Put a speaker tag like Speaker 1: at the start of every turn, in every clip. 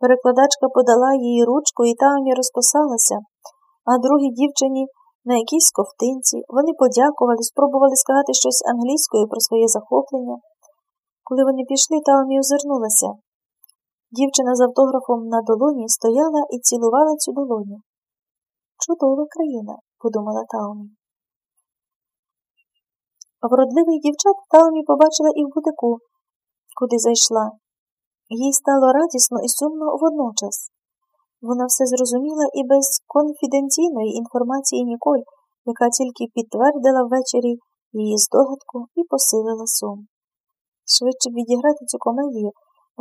Speaker 1: Перекладачка подала їй ручку, і Тауні розписалася, а другій дівчині на якійсь ковтинці. Вони подякували, спробували сказати щось англійською про своє захоплення. Коли вони пішли, Таумі озирнулася. Дівчина з автографом на долоні стояла і цілувала цю долоню. Чудова країна, подумала Таумі. Вродливих дівчат Таумі побачила і в бутику, куди зайшла. Їй стало радісно і сумно водночас. Вона все зрозуміла і без конфіденційної інформації Ніколь, яка тільки підтвердила ввечері її здогадку і посилила сум. Швидше відіграти цю комедію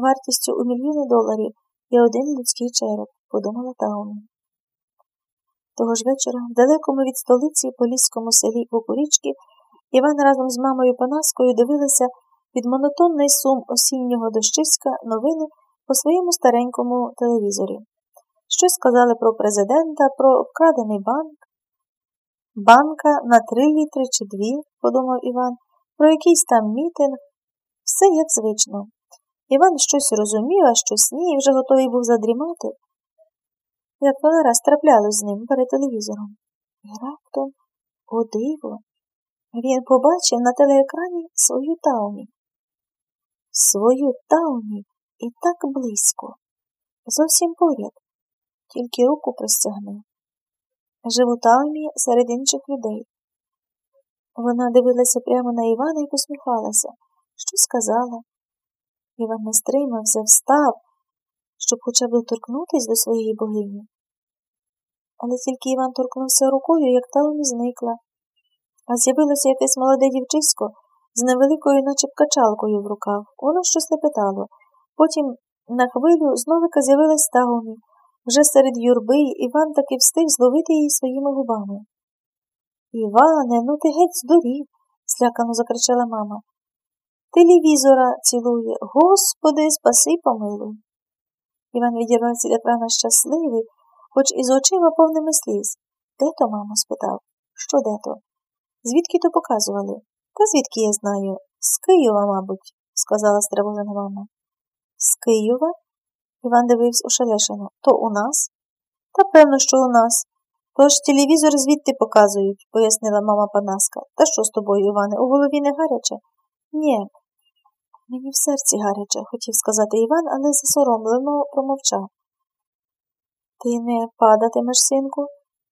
Speaker 1: вартістю у мільйони доларів і один людський череп, подумала Таумі. Того ж вечора, в далекому від столиці поліському селі Кукурічки, Іван разом з мамою Панаскою дивилися під монотонний сум осіннього дощиська новини по своєму старенькому телевізорі. Щось сказали про президента, про вкрадений банк. Банка на три літри чи дві, подумав Іван, про якийсь там мітинг. Все як звично. Іван щось розумів, а щось ні, і вже готовий був задрімати. Як вона раз траплялось з ним перед телевізором. І раптом, о диво, він побачив на телеекрані свою Таумі. Свою Тауні і так близько. Зовсім поряд, тільки руку простягне. Живу Таумі серед інших людей. Вона дивилася прямо на Івана і посміхалася. Що сказала? Іван не стримався, встав, щоб хоча б доторкнутися до своєї богині. Але тільки Іван торкнувся рукою, як Таумі зникла, а з'явилося якесь молоде дівчисько з невеликою, наче качалкою в руках. Воно щось лепетало. Потім на хвилю зновика з'явилась Таумі. Вже серед юрби Іван таки встиг зловити її своїми губами. Іване, ну ти геть здурів, злякано закричала мама. Телевізора цілує. Господи, спаси помилуй. Іван відірвався від екрана щасливий, хоч і з очима повними сліз. Де то, мамо? спитав. Що де то? Звідки то показували? Та звідки я знаю? З Києва, мабуть, сказала стривожена мама. З Києва? Іван дивився ошелешено. То у нас? Та певно, що у нас. Тож телевізор звідти показують, пояснила мама Панаска. Та що з тобою, Іване, у голові не гаряче? Ні. Мені в серці гаряче, хотів сказати Іван, але засоромлено промовчав. Ти не падатимеш, синку?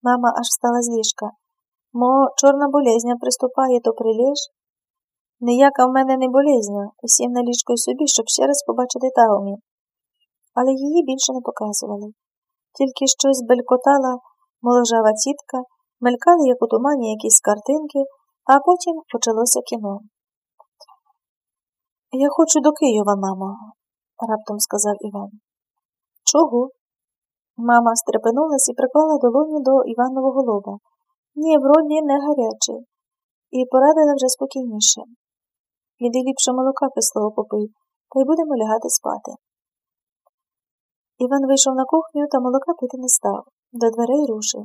Speaker 1: Мама аж встала з ліжка. Мо чорна болезня приступає, то приліж. Ніяка в мене не болезня, усім на ліжко й собі, щоб ще раз побачити Таумі. Але її більше не показували. Тільки щось белькотала моложава тітка, мелькали, як у тумані, якісь картинки, а потім почалося кіно. Я хочу до Києва, мамо, раптом сказав Іван. Чого? Мама стрепенулась і приклала долоню до Іванового лоба. Ні, вроді не гарячий, і порадила вже спокійніше. Іди ліпше молока кислого попий, та й будемо лягати спати. Іван вийшов на кухню та молока пити не став. До дверей рушив.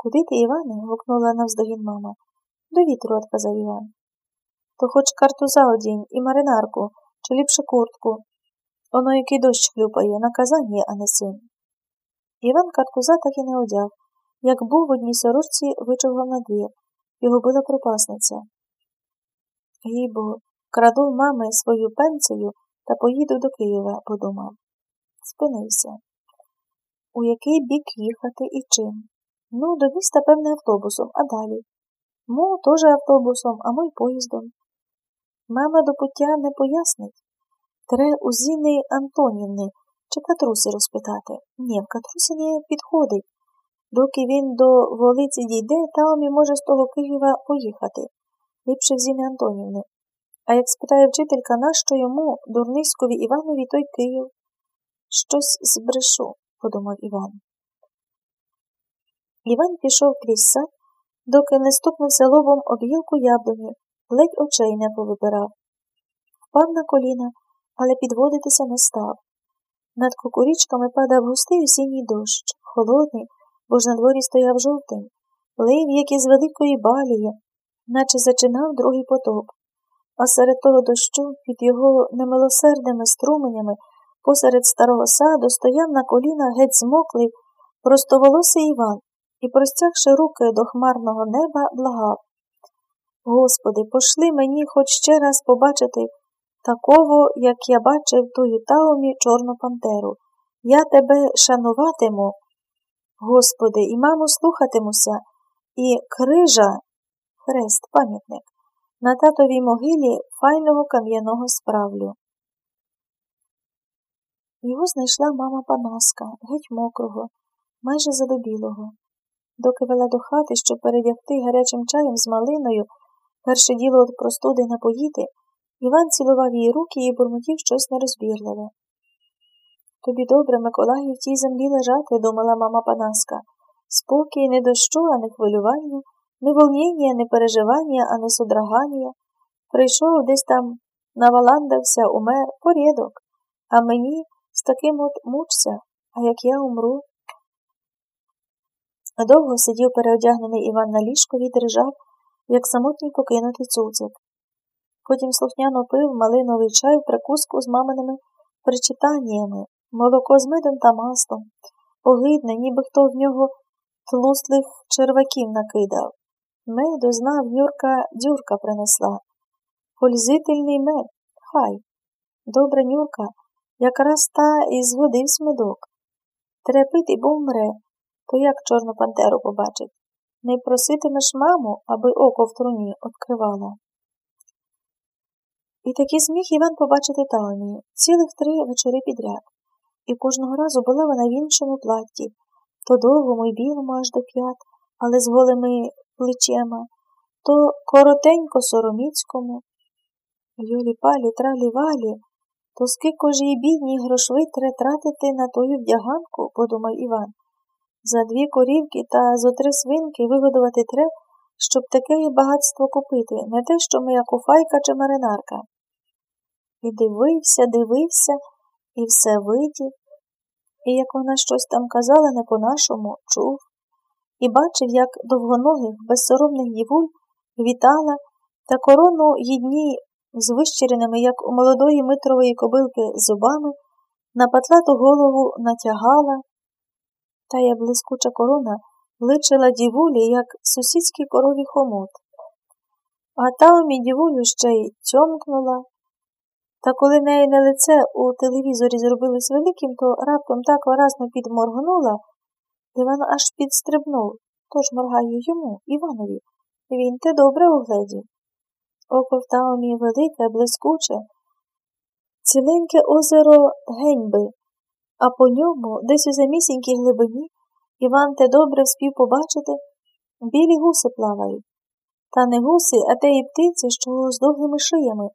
Speaker 1: Куди ти, Іване? гукнула навздогін мама. До вітру, отказав Іван. То хоч картуза одінь і маринарку, чи ліпше куртку. Воно який дощ хлюпає, наказання, а не син. Іван картуза так і не одяг. Як був в одній сорочці, вичовгав на двір. Його била пропасниця. Їй краду мами свою пенсію та поїду до Києва, подумав. Спинився. У який бік їхати і чим? Ну, до міста, певне, автобусом, а далі. Мо, теж автобусом, а мо й поїздом. Мама до пуття не пояснить. Тре у Зіни Антонівни чи Катрусі розпитати. Ні, в Катрусі не підходить. Доки він до волиці дійде, там і може з того Києва поїхати. Ліпше в Зіни Антонівни. А як спитає вчителька, нащо йому, дурниськові Іванові, той Київ? Щось збрешу, подумав Іван. Іван пішов крізь сад, доки не стукнувся лобом об гілку яблуні, ледь очей не повибирав. Впав на коліна, але підводитися не став. Над кукурічками падав густий осінній дощ, холодний, бо ж на дворі стояв жовтень, лив, як із великої балії, наче зачинав другий потоп. А серед того дощу, під його немилосердними струменями, Посеред старого саду стояв на колінах геть змоклий, простоволосий Іван і, простягши руки до хмарного неба, благав. Господи, пошли мені хоч ще раз побачити такого, як я бачив тую таумі Чорну Пантеру. Я тебе шануватиму, Господи, і маму слухатимуся, і крижа, хрест, пам'ятник, на татовій могилі файного кам'яного справлю. Його знайшла мама Панаска, геть мокрого, майже задобілого. Доки вела до хати, щоб передягти гарячим чаєм з малиною, перше діло від простуди напоїти, Іван цілував її руки і бурмотів щось нерозбірливе. Тобі добре, Миколаю, в тій землі лежати, думала мама Панаска. Спокій не дощу, а не хвилювання, не волніння, не переживання, а не содрагання. Прийшов десь там, наваландався, умер, порядок. А мені з таким от мучся, а як я умру. Довго сидів переодягнений Іван на ліжкові дрижав, як самотній покинутий цуцик. Потім слухняно пив малиновий чай в прикуску з маминими причитаннями, молоко з медом та маслом, огидне, ніби хто в нього тлуслих черваків накидав. Меду знав Нюрка дюрка принесла. Пользительний мед, хай. Добра Нюрка, якраз та і згодивсь медок. Трепити, бо вмре, то як чорну пантеру побачить. Не проситимеш маму, аби око в труні відкривала. І таки зміг Іван побачити Таомію цілих три вечори підряд, і кожного разу була вона в іншому платті, то довгому й білому аж до п'ят, але з голими плечима, то коротенько сороміцькому. Йолі палі, тралі валі, то скільки ж їй бідній грошви тре тратити на тою вдяганку, подумав Іван. За дві корівки та зо три свинки вигодувати тре, щоб таке багатство купити, не те, що моя куфайка чи маринарка. І дивився, дивився, і все видів, і як вона щось там казала не по-нашому, чув, і бачив, як довгоногих, безсоромних дівуль вітала та корону їдні з вищиреними, як у молодої митрової кобилки, зубами, на патлату голову натягала, та я блискуча корона личила дівулі, як сусідський корові хомут. А та омі дівулю ще й цьомкнула. Та коли неї лице у телевізорі зробилось великим, то раптом так виразно підморгнула, Іван аж підстрибнув, тож моргаю йому, Іванові. Він те добре угледів. Око в таумі велике, блискуче, ціленьке озеро Геньби, а по ньому, десь у замісінькій глибині, Іван те добре вспів побачити, білі гуси плавають. Та не гуси, а те і птиці, що з довгими шиями